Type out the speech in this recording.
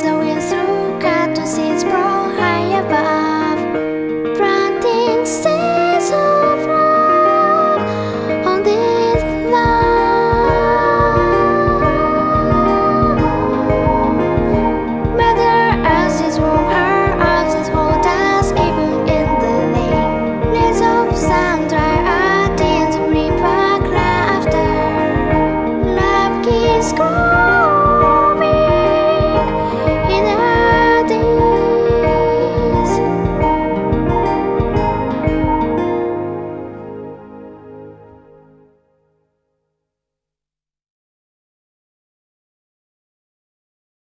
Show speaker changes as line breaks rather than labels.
Soaring through cactuses grow high above. Planting seeds of love On this land. Mother Earth is warm Her arms is hold in the lane of sun dry river laughter. Love keeps growing.